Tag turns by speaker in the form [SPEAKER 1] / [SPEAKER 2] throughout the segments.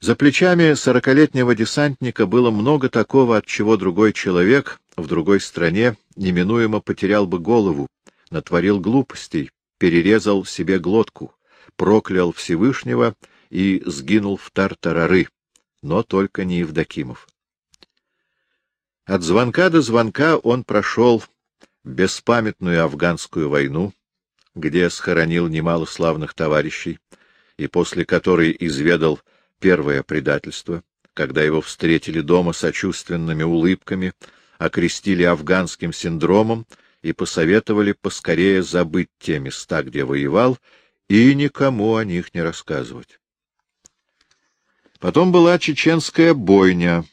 [SPEAKER 1] За плечами сорокалетнего десантника было много такого, от чего другой человек в другой стране неминуемо потерял бы голову, натворил глупостей, перерезал себе глотку, проклял Всевышнего и сгинул в тартарары, но только не Евдокимов. От звонка до звонка он прошел беспамятную афганскую войну, где схоронил немало славных товарищей, и после которой изведал первое предательство, когда его встретили дома сочувственными улыбками, окрестили афганским синдромом и посоветовали поскорее забыть те места, где воевал, и никому о них не рассказывать. Потом была чеченская бойня,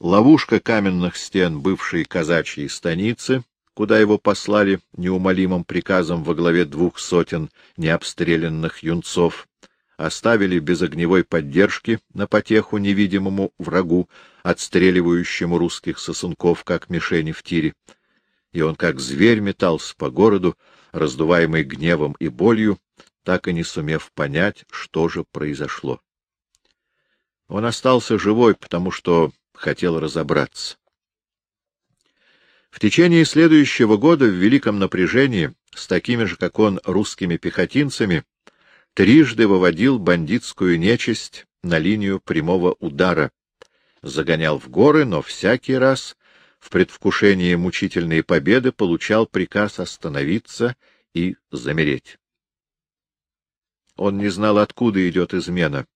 [SPEAKER 1] ловушка каменных стен бывшей казачьей станицы, куда его послали неумолимым приказом во главе двух сотен необстрелянных юнцов, оставили без огневой поддержки на потеху невидимому врагу, отстреливающему русских сосунков, как мишени в тире. И он, как зверь, метался по городу, раздуваемый гневом и болью, так и не сумев понять, что же произошло. Он остался живой, потому что хотел разобраться. В течение следующего года в великом напряжении с такими же, как он, русскими пехотинцами трижды выводил бандитскую нечисть на линию прямого удара, загонял в горы, но всякий раз в предвкушении мучительной победы получал приказ остановиться и замереть. Он не знал, откуда идет измена,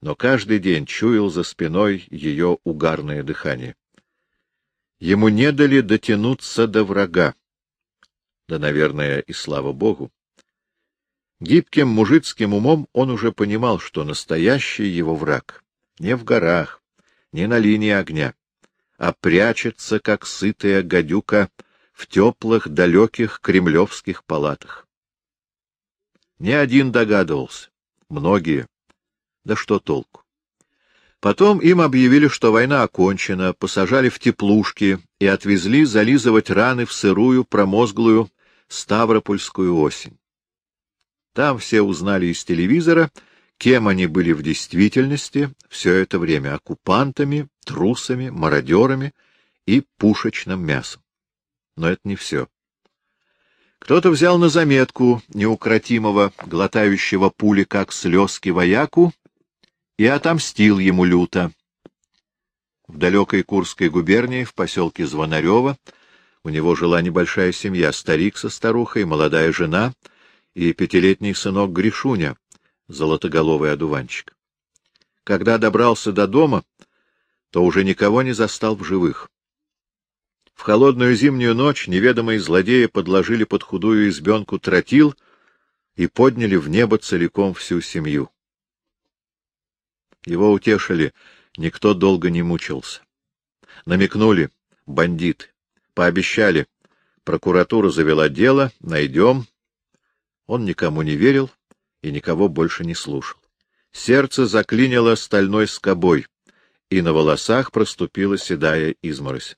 [SPEAKER 1] но каждый день чуял за спиной ее угарное дыхание. Ему не дали дотянуться до врага. Да, наверное, и слава богу. Гибким мужицким умом он уже понимал, что настоящий его враг не в горах, не на линии огня, а прячется, как сытая гадюка, в теплых, далеких кремлевских палатах. Не один догадывался, многие. Да что толку? Потом им объявили, что война окончена, посажали в теплушки и отвезли зализывать раны в сырую, промозглую Ставропольскую осень. Там все узнали из телевизора, кем они были в действительности все это время — оккупантами, трусами, мародерами и пушечным мясом. Но это не все. Кто-то взял на заметку неукротимого, глотающего пули, как слезки вояку, и отомстил ему люто. В далекой Курской губернии, в поселке Звонарева, у него жила небольшая семья, старик со старухой, молодая жена — и пятилетний сынок Гришуня, золотоголовый одуванчик. Когда добрался до дома, то уже никого не застал в живых. В холодную зимнюю ночь неведомые злодеи подложили под худую избенку тротил и подняли в небо целиком всю семью. Его утешили, никто долго не мучился. Намекнули — бандиты. Пообещали — прокуратура завела дело, найдем, он никому не верил и никого больше не слушал. Сердце заклинило стальной скобой, и на волосах проступила седая изморозь.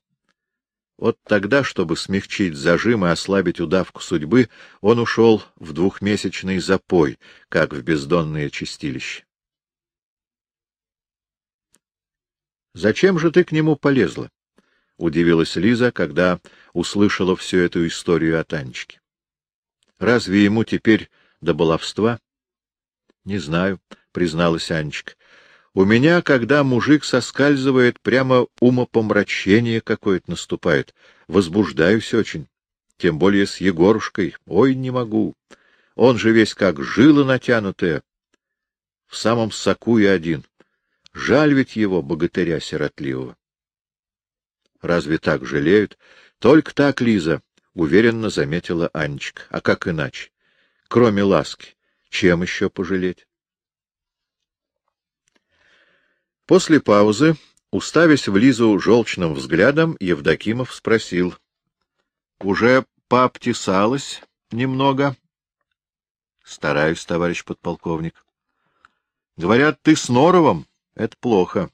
[SPEAKER 1] Вот тогда, чтобы смягчить зажим и ослабить удавку судьбы, он ушел в двухмесячный запой, как в бездонное чистилище. «Зачем же ты к нему полезла?» — удивилась Лиза, когда услышала всю эту историю от Анечки. Разве ему теперь до баловства? — Не знаю, — призналась Анечка. — У меня, когда мужик соскальзывает, прямо умопомрачение какое-то наступает. Возбуждаюсь очень. Тем более с Егорушкой. Ой, не могу. Он же весь как жила натянутая. В самом соку и один. Жаль ведь его, богатыря сиротливого. Разве так жалеют? Только так, Лиза. — уверенно заметила Анечка. — А как иначе? Кроме ласки, чем еще пожалеть? После паузы, уставясь в Лизу желчным взглядом, Евдокимов спросил. — Уже пообтесалась немного? — Стараюсь, товарищ подполковник. — Говорят, ты с Норовым? Это плохо.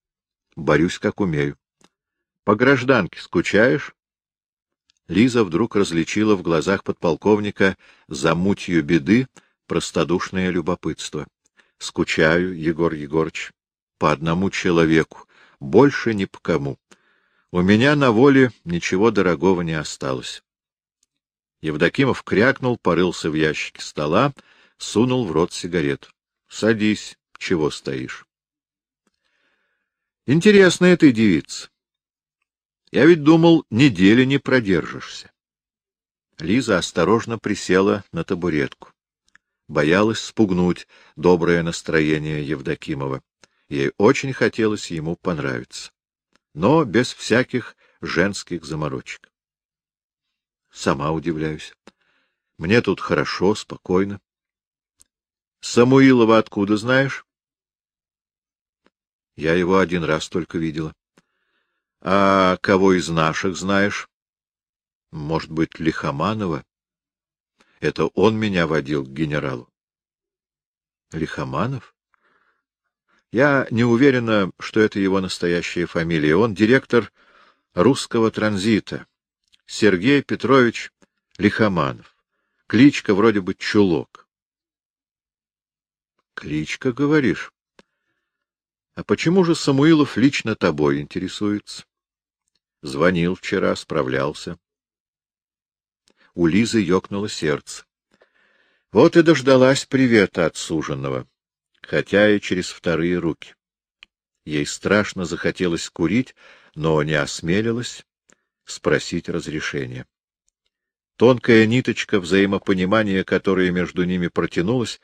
[SPEAKER 1] — Борюсь, как умею. — По гражданке скучаешь? Лиза вдруг различила в глазах подполковника за мутью беды простодушное любопытство. Скучаю, Егор Егорыч, по одному человеку, больше ни по кому. У меня на воле ничего дорогого не осталось. Евдокимов крякнул, порылся в ящике стола, сунул в рот сигарету. — Садись, чего стоишь? — Интересная ты девица. Я ведь думал, недели не продержишься. Лиза осторожно присела на табуретку. Боялась спугнуть доброе настроение Евдокимова. Ей очень хотелось ему понравиться. Но без всяких женских заморочек. Сама удивляюсь. Мне тут хорошо, спокойно. Самуилова откуда знаешь? Я его один раз только видела. А кого из наших знаешь? Может быть, Лихоманова? Это он меня водил к генералу. Лихоманов? Я не уверена, что это его настоящая фамилия. Он директор русского транзита. Сергей Петрович Лихоманов. Кличка вроде бы Чулок. Кличка, говоришь? А почему же Самуилов лично тобой интересуется? Звонил вчера, справлялся. У Лизы ёкнуло сердце. Вот и дождалась привета от суженного, хотя и через вторые руки. Ей страшно захотелось курить, но не осмелилась спросить разрешения. Тонкая ниточка взаимопонимания, которая между ними протянулась,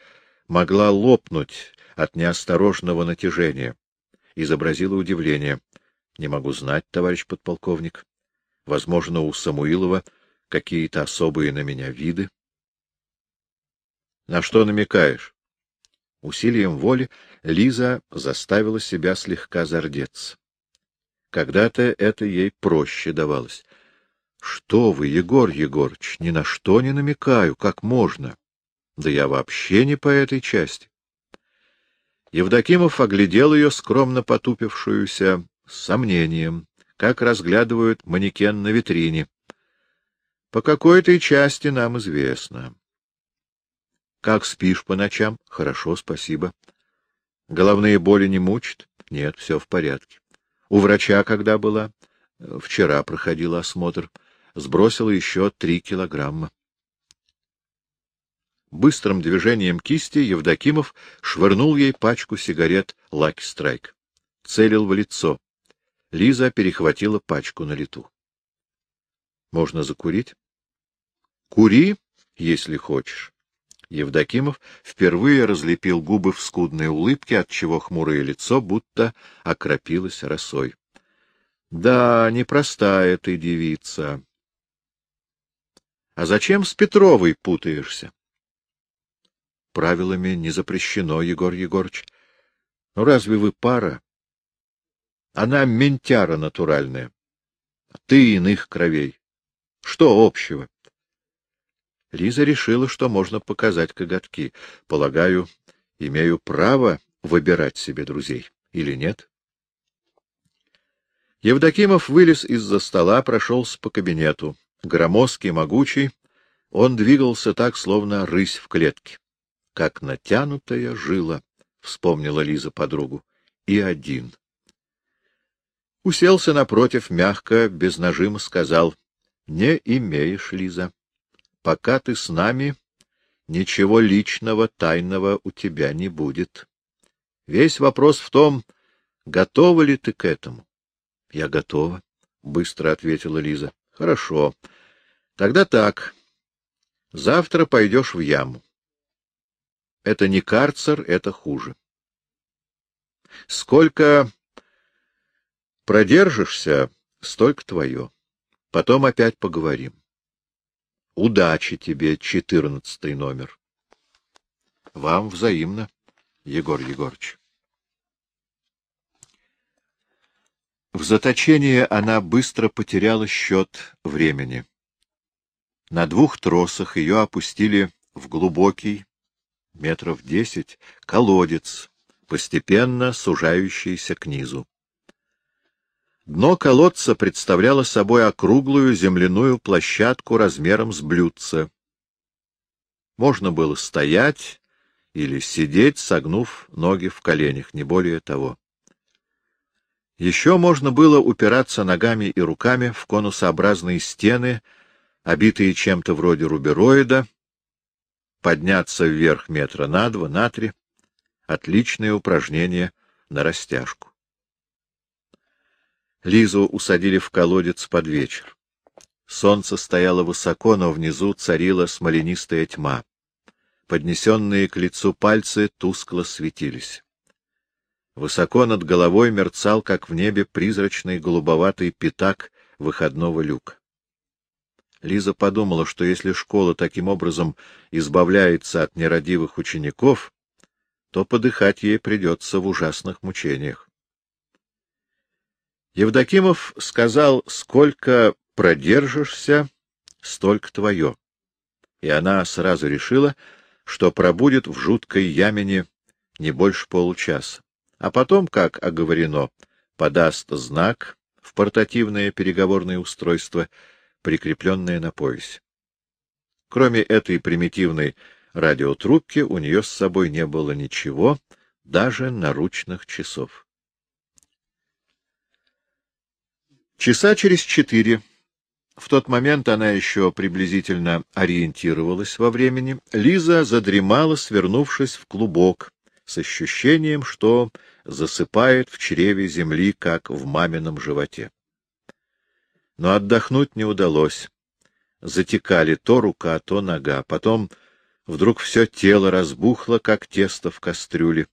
[SPEAKER 1] могла лопнуть от неосторожного натяжения. Изобразила удивление. — Не могу знать, товарищ подполковник. Возможно, у Самуилова какие-то особые на меня виды. — На что намекаешь? Усилием воли Лиза заставила себя слегка зардеться. Когда-то это ей проще давалось. — Что вы, Егор Егорыч, ни на что не намекаю, как можно. Да я вообще не по этой части. Евдокимов оглядел ее, скромно потупившуюся, с сомнением, как разглядывают манекен на витрине. По какой-то части нам известно. Как спишь по ночам? Хорошо, спасибо. Головные боли не мучат? Нет, все в порядке. У врача когда была? Вчера проходила осмотр. Сбросила еще три килограмма. Быстрым движением кисти Евдокимов швырнул ей пачку сигарет «Лаки Страйк». Целил в лицо. Лиза перехватила пачку на лету. — Можно закурить? — Кури, если хочешь. Евдокимов впервые разлепил губы в скудной улыбке, отчего хмурое лицо будто окропилось росой. — Да, непростая ты девица. — А зачем с Петровой путаешься? — Правилами не запрещено, Егор Егорыч. Ну, разве вы пара? Она ментяра натуральная. Ты иных кровей. Что общего? Лиза решила, что можно показать коготки. Полагаю, имею право выбирать себе друзей. Или нет? Евдокимов вылез из-за стола, прошелся по кабинету. Громоздкий, могучий, он двигался так, словно рысь в клетке. Как натянутая жила, — вспомнила Лиза подругу, — и один. Уселся напротив, мягко, без нажима сказал, — Не имеешь, Лиза. Пока ты с нами, ничего личного, тайного у тебя не будет. Весь вопрос в том, готова ли ты к этому. — Я готова, — быстро ответила Лиза. — Хорошо. Тогда так. Завтра пойдешь в яму. Это не карцер, это хуже. Сколько Продержишься — столько твое. Потом опять поговорим. Удачи тебе, четырнадцатый номер. Вам взаимно, Егор Егорыч. В заточении она быстро потеряла счет времени. На двух тросах ее опустили в глубокий, метров десять, колодец, постепенно сужающийся к низу. Дно колодца представляло собой округлую земляную площадку размером с блюдце. Можно было стоять или сидеть, согнув ноги в коленях, не более того. Еще можно было упираться ногами и руками в конусообразные стены, обитые чем-то вроде рубероида, подняться вверх метра на два, на три. Отличное упражнение на растяжку. Лизу усадили в колодец под вечер. Солнце стояло высоко, но внизу царила смоленистая тьма. Поднесенные к лицу пальцы тускло светились. Высоко над головой мерцал, как в небе, призрачный голубоватый пятак выходного люка. Лиза подумала, что если школа таким образом избавляется от нерадивых учеников, то подыхать ей придется в ужасных мучениях. Евдокимов сказал, сколько продержишься, столько твое. И она сразу решила, что пробудет в жуткой ямине не больше получаса. А потом, как оговорено, подаст знак в портативное переговорное устройство, прикрепленное на поясе. Кроме этой примитивной радиотрубки, у нее с собой не было ничего, даже наручных часов. Часа через четыре, в тот момент она еще приблизительно ориентировалась во времени, Лиза задремала, свернувшись в клубок, с ощущением, что засыпает в чреве земли, как в мамином животе. Но отдохнуть не удалось. Затекали то рука, то нога. Потом вдруг все тело разбухло, как тесто в кастрюле,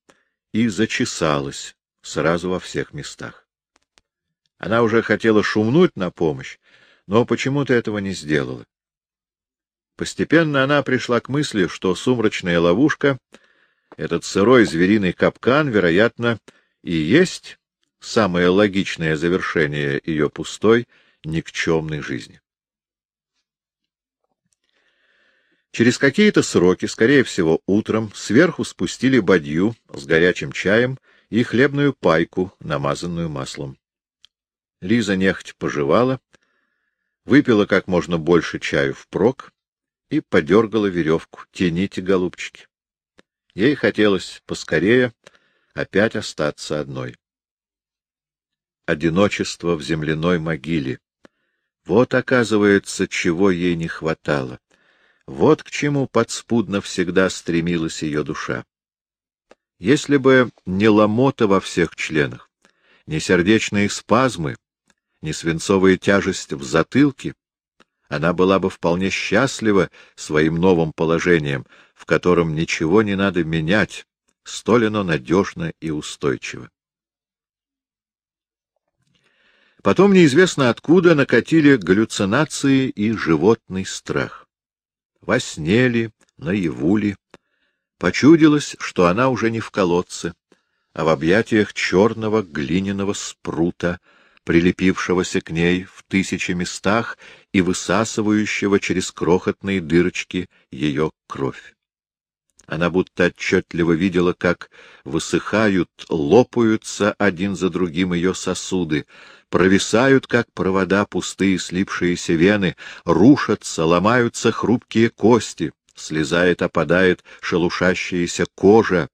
[SPEAKER 1] и зачесалось сразу во всех местах. Она уже хотела шумнуть на помощь, но почему-то этого не сделала. Постепенно она пришла к мысли, что сумрачная ловушка, этот сырой звериный капкан, вероятно, и есть самое логичное завершение ее пустой, никчемной жизни. Через какие-то сроки, скорее всего, утром, сверху спустили бадью с горячим чаем и хлебную пайку, намазанную маслом. Лиза нехоть пожевала, выпила как можно больше чаю впрок и подергала веревку. Тяните, голубчики. Ей хотелось поскорее опять остаться одной. Одиночество в земляной могиле. Вот, оказывается, чего ей не хватало. Вот к чему подспудно всегда стремилась ее душа. Если бы не ломота во всех членах, не сердечные спазмы, не свинцовая тяжесть в затылке, она была бы вполне счастлива своим новым положением, в котором ничего не надо менять, столь оно надежно и устойчиво. Потом неизвестно откуда накатили галлюцинации и животный страх. Во сне ли, наяву ли, почудилось, что она уже не в колодце, а в объятиях черного глиняного спрута, прилепившегося к ней в тысячи местах и высасывающего через крохотные дырочки ее кровь. Она будто отчетливо видела, как высыхают, лопаются один за другим ее сосуды, провисают, как провода, пустые слипшиеся вены, рушатся, ломаются хрупкие кости, слезает, опадает шелушащаяся кожа,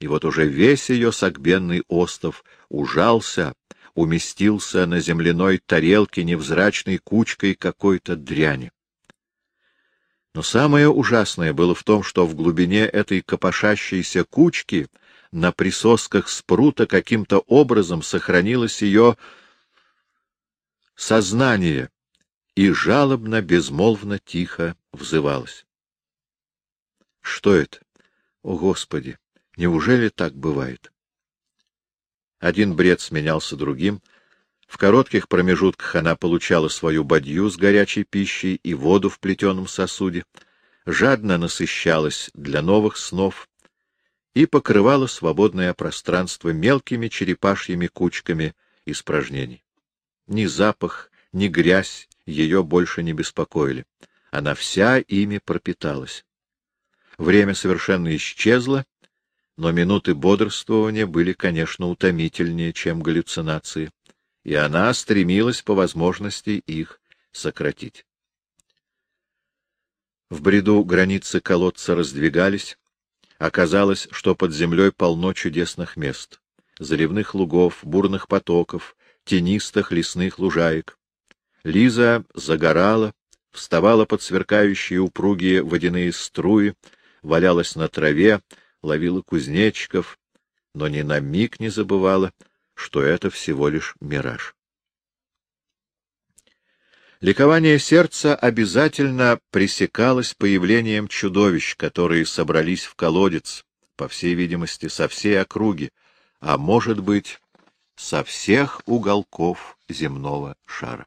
[SPEAKER 1] и вот уже весь ее согбенный остров ужался, уместился на земляной тарелке невзрачной кучкой какой-то дряни. Но самое ужасное было в том, что в глубине этой копошащейся кучки на присосках спрута каким-то образом сохранилось ее сознание и жалобно, безмолвно, тихо взывалось. Что это? О, Господи! Неужели так бывает? Один бред сменялся другим. В коротких промежутках она получала свою бадью с горячей пищей и воду в плетеном сосуде, жадно насыщалась для новых снов и покрывала свободное пространство мелкими черепашьими кучками испражнений. Ни запах, ни грязь ее больше не беспокоили. Она вся ими пропиталась. Время совершенно исчезло, но минуты бодрствования были, конечно, утомительнее, чем галлюцинации, и она стремилась по возможности их сократить. В бреду границы колодца раздвигались, Оказалось, что под землей полно чудесных мест — заливных лугов, бурных потоков, тенистых лесных лужаек. Лиза загорала, вставала под сверкающие упругие водяные струи, валялась на траве, ловила кузнечиков, но ни на миг не забывала, что это всего лишь мираж. Ликование сердца обязательно пресекалось появлением чудовищ, которые собрались в колодец, по всей видимости, со всей округи, а, может быть, со всех уголков земного шара.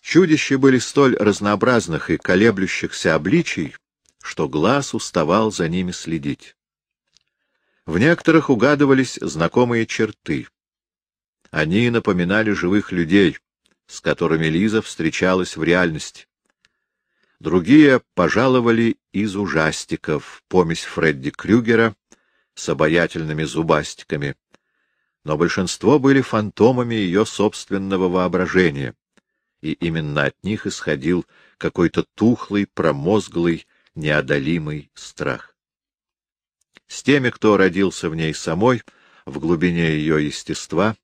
[SPEAKER 1] Чудища были столь разнообразных и колеблющихся обличий, что глаз уставал за ними следить. В некоторых угадывались знакомые черты. Они напоминали живых людей — с которыми Лиза встречалась в реальности. Другие пожаловали из ужастиков, помесь Фредди Крюгера с обаятельными зубастиками, но большинство были фантомами ее собственного воображения, и именно от них исходил какой-то тухлый, промозглый, неодолимый страх. С теми, кто родился в ней самой, в глубине ее естества,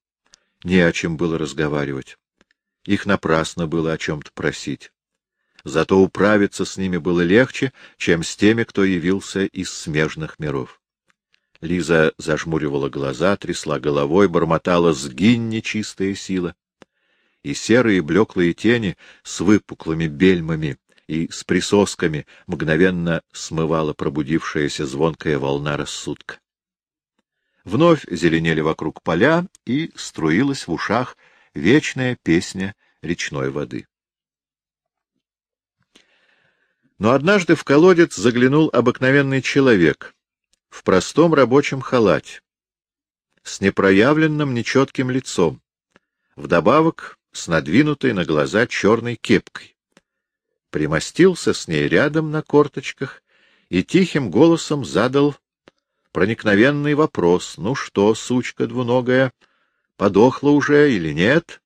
[SPEAKER 1] не о чем было разговаривать. Их напрасно было о чем-то просить. Зато управиться с ними было легче, чем с теми, кто явился из смежных миров. Лиза зажмуривала глаза, трясла головой, бормотала «Сгинь, нечистая сила!» И серые блеклые тени с выпуклыми бельмами и с присосками мгновенно смывала пробудившаяся звонкая волна рассудка. Вновь зеленели вокруг поля, и струилась в ушах вечная песня речной воды. Но однажды в колодец заглянул обыкновенный человек в простом рабочем халате, с непроявленным нечетким лицом, вдобавок с надвинутой на глаза черной кепкой. Примостился с ней рядом на корточках и тихим голосом задал проникновенный вопрос. «Ну что, сучка двуногая, подохла уже или нет?»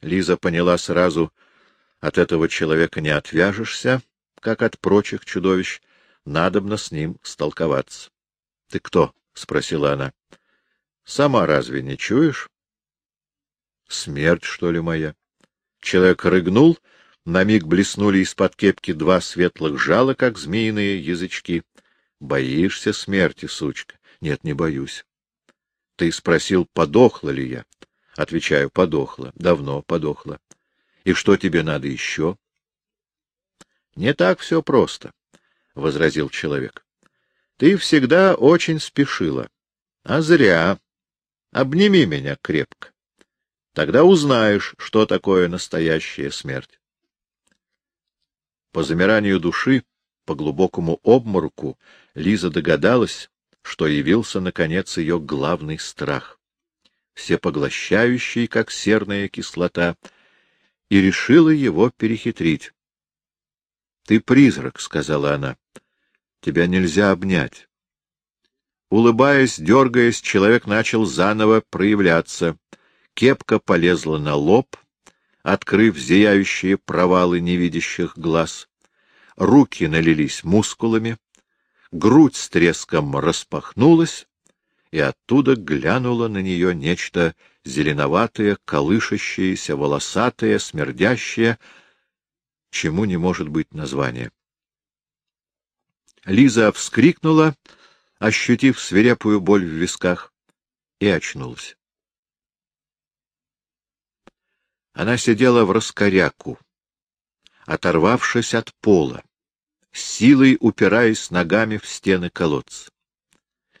[SPEAKER 1] Лиза поняла сразу, от этого человека не отвяжешься, как от прочих чудовищ, надобно с ним столковаться. — Ты кто? — спросила она. — Сама разве не чуешь? — Смерть, что ли, моя? Человек рыгнул, на миг блеснули из-под кепки два светлых жала, как змеиные язычки. — Боишься смерти, сучка? — Нет, не боюсь. — Ты спросил, подохла ли я? — Отвечаю, подохла. Давно подохла. — И что тебе надо еще? — Не так все просто, — возразил человек. — Ты всегда очень спешила. А зря. Обними меня крепко. Тогда узнаешь, что такое настоящая смерть. По замиранию души, по глубокому обмороку, Лиза догадалась, что явился, наконец, ее главный страх всепоглощающий, как серная кислота, и решила его перехитрить. — Ты призрак, — сказала она, — тебя нельзя обнять. Улыбаясь, дергаясь, человек начал заново проявляться. Кепка полезла на лоб, открыв зияющие провалы невидящих глаз. Руки налились мускулами, грудь с треском распахнулась, и оттуда глянуло на нее нечто зеленоватое, колышащееся, волосатое, смердящее, чему не может быть названия. Лиза вскрикнула, ощутив свирепую боль в висках, и очнулась. Она сидела в раскоряку, оторвавшись от пола, силой упираясь ногами в стены колодца.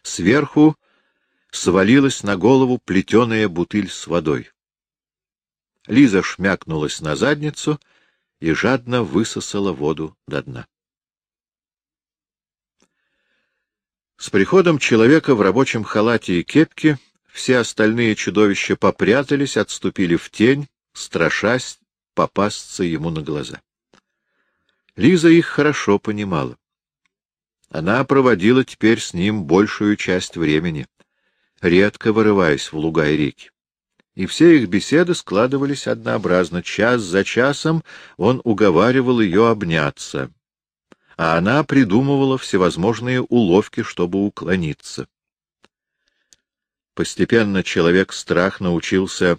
[SPEAKER 1] Сверху свалилась на голову плетеная бутыль с водой. Лиза шмякнулась на задницу и жадно высосала воду до дна. С приходом человека в рабочем халате и кепке все остальные чудовища попрятались, отступили в тень, страшась попасться ему на глаза. Лиза их хорошо понимала. Она проводила теперь с ним большую часть времени редко вырываясь в луга и реки. И все их беседы складывались однообразно. Час за часом он уговаривал ее обняться. а она придумывала всевозможные уловки, чтобы уклониться. Постепенно человек страх научился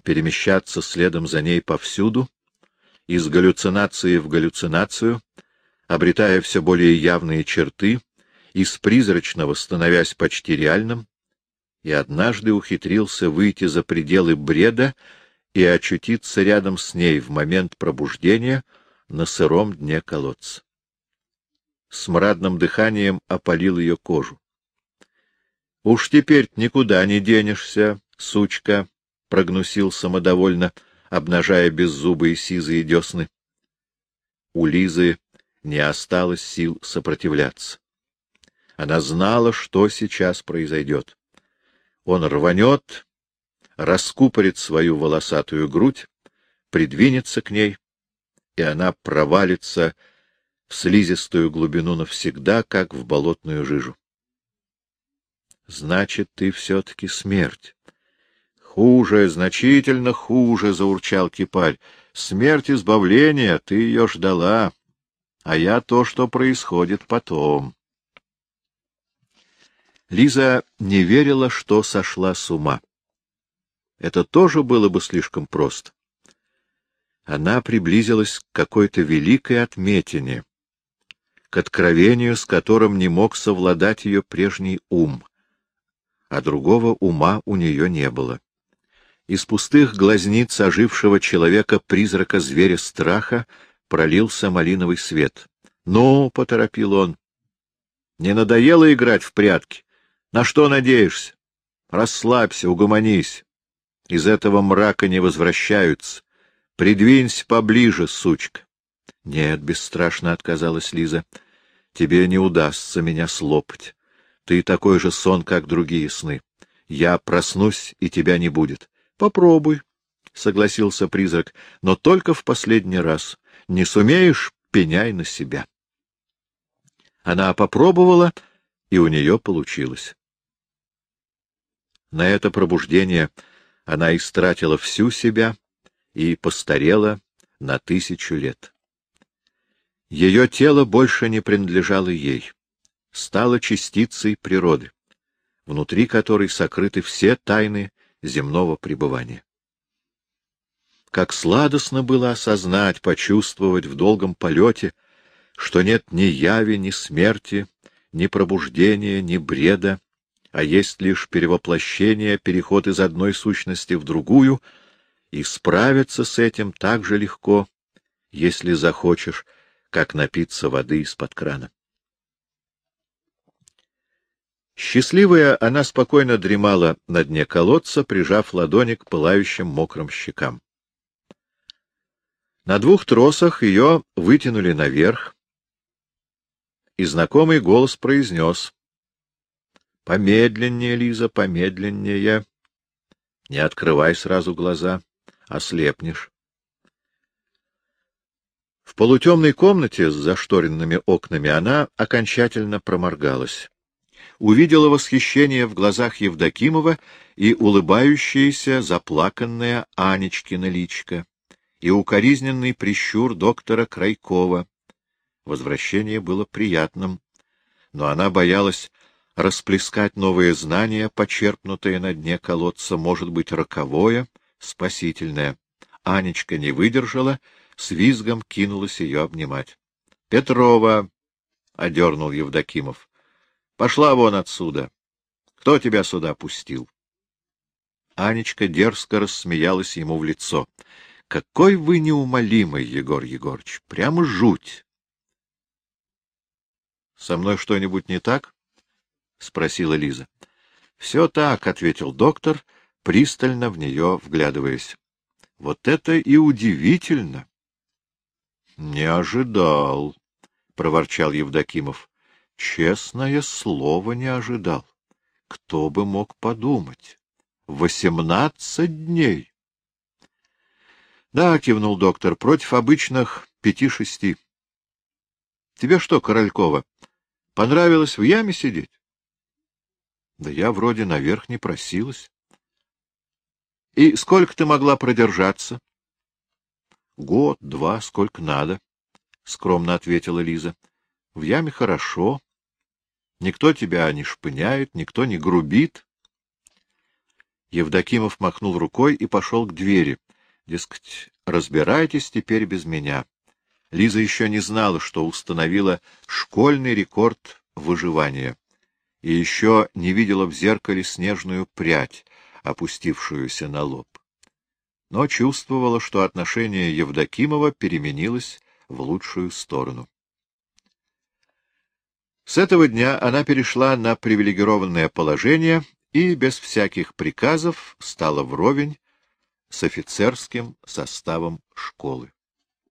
[SPEAKER 1] перемещаться следом за ней повсюду, из галлюцинации в галлюцинацию, обретая все более явные черты, из призрачного становясь почти реальным, и однажды ухитрился выйти за пределы бреда и очутиться рядом с ней в момент пробуждения на сыром дне колодца. Смрадным дыханием опалил ее кожу. — Уж теперь никуда не денешься, сучка, — прогнусил самодовольно, обнажая беззубые сизые десны. У Лизы не осталось сил сопротивляться. Она знала, что сейчас произойдет. Он рванет, раскупорит свою волосатую грудь, придвинется к ней, и она провалится в слизистую глубину навсегда, как в болотную жижу. Значит, ты все-таки смерть. Хуже, значительно хуже, — заурчал Кипарь. Смерть избавления, ты ее ждала, а я то, что происходит потом. Лиза не верила, что сошла с ума. Это тоже было бы слишком просто. Она приблизилась к какой-то великой отметине, к откровению, с которым не мог совладать ее прежний ум, а другого ума у нее не было. Из пустых глазниц ожившего человека призрака зверя страха пролился малиновый свет. — Ну, — поторопил он, — не надоело играть в прятки? На что надеешься? Расслабься, угомонись. Из этого мрака не возвращаются. Придвинься поближе, сучка. — Нет, — бесстрашно отказалась Лиза, — тебе не удастся меня слопать. Ты такой же сон, как другие сны. Я проснусь, и тебя не будет. Попробуй, — согласился призрак, — но только в последний раз. Не сумеешь — пеняй на себя. Она попробовала, и у нее получилось. На это пробуждение она истратила всю себя и постарела на тысячу лет. Ее тело больше не принадлежало ей, стало частицей природы, внутри которой сокрыты все тайны земного пребывания. Как сладостно было осознать, почувствовать в долгом полете, что нет ни яви, ни смерти, ни пробуждения, ни бреда, а есть лишь перевоплощение, переход из одной сущности в другую, и справиться с этим так же легко, если захочешь, как напиться воды из-под крана. Счастливая, она спокойно дремала на дне колодца, прижав ладони к пылающим мокрым щекам. На двух тросах ее вытянули наверх, и знакомый голос произнес — Помедленнее, Лиза, помедленнее. Не открывай сразу глаза, ослепнешь. В полутемной комнате с зашторенными окнами она окончательно проморгалась. Увидела восхищение в глазах Евдокимова и улыбающаяся, заплаканная Анечкина личка, и укоризненный прищур доктора Крайкова. Возвращение было приятным, но она боялась расплескать новые знания, почерпнутые на дне колодца, может быть, роковое, спасительное. Анечка не выдержала, с визгом кинулась ее обнимать. — Петрова! — одернул Евдокимов. — Пошла вон отсюда! Кто тебя сюда пустил? Анечка дерзко рассмеялась ему в лицо. — Какой вы неумолимый, Егор Егорыч! Прямо жуть! — Со мной что-нибудь не так? — спросила Лиза. — Все так, — ответил доктор, пристально в нее вглядываясь. — Вот это и удивительно! — Не ожидал, — проворчал Евдокимов. — Честное слово, не ожидал. Кто бы мог подумать? Восемнадцать дней! — Да, — кивнул доктор, — против обычных пяти-шести. — Тебе что, Королькова, понравилось в яме сидеть? Да я вроде наверх не просилась. — И сколько ты могла продержаться? — Год, два, сколько надо. — скромно ответила Лиза. — В яме хорошо. Никто тебя не шпыняет, никто не грубит. Евдокимов махнул рукой и пошел к двери. Дескать, разбирайтесь теперь без меня. Лиза еще не знала, что установила школьный рекорд выживания, и еще не видела в зеркале снежную прядь, опустившуюся на лоб. Но чувствовала, что отношение Евдокимова переменилось в лучшую сторону. С этого дня она перешла на привилегированное положение и без всяких приказов стала вровень с офицерским составом школы.